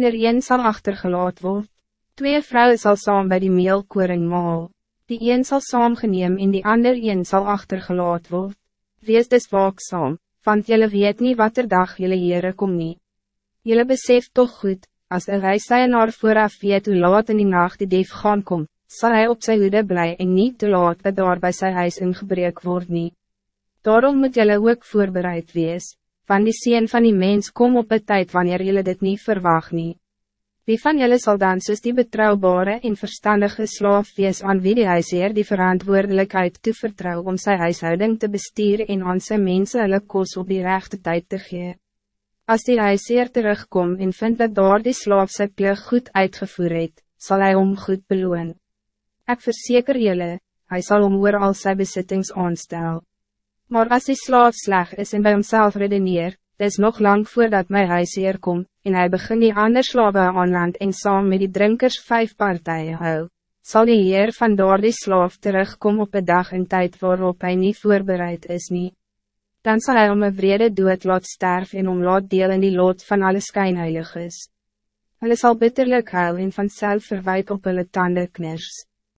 Ner een sal achtergelaat word, twee vrouwen sal saam by die meelkoring maal, die een sal saam geneem en die ander een sal achtergelaat word. Wees dus waakzaam, want jullie weet niet wat er dag jullie here kom nie. Jullie besef toch goed, als een reisseienaar vooraf weet hoe laat in die nacht die dief gaan kom, zal hij op zijn hoede blij en niet te laat dat daar bij zijn huis ingebreek word nie. Daarom moet jullie ook voorbereid wees, van die sien van die mens kom op een tijd wanneer jullie dit niet verwacht nie. Wie van jullie zal dan soos die betrouwbare en verstandige slaaf wees aan wie die huisheer die verantwoordelijkheid toevertrouw om zijn huishouding te besturen en aan zijn mensen hulle kos op die rechte tijd te gee. Als die huisheer terugkom en vindt dat daar die slaaf sy plig goed uitgevoer het, sal hy om goed beloon. Ik verzeker jullie, hij zal om oor al sy besittings aanstel. Maar als die slaaf sleg is en bij homself redeneer, Het is nog lang voordat mijn huisheer komt, en hij begint die ander slawe aanland en saam met die drinkers vijf partijen hou. Zal die heer van door die slaaf terugkomen op een dag en tijd waarop hij niet voorbereid is niet. Dan zal hij om een vrede dood laat sterven en om laat deel in die lood van alle skynheiliges. Hulle sal bitterlijk huil en vanzelf verwijt op hulle tanden kners.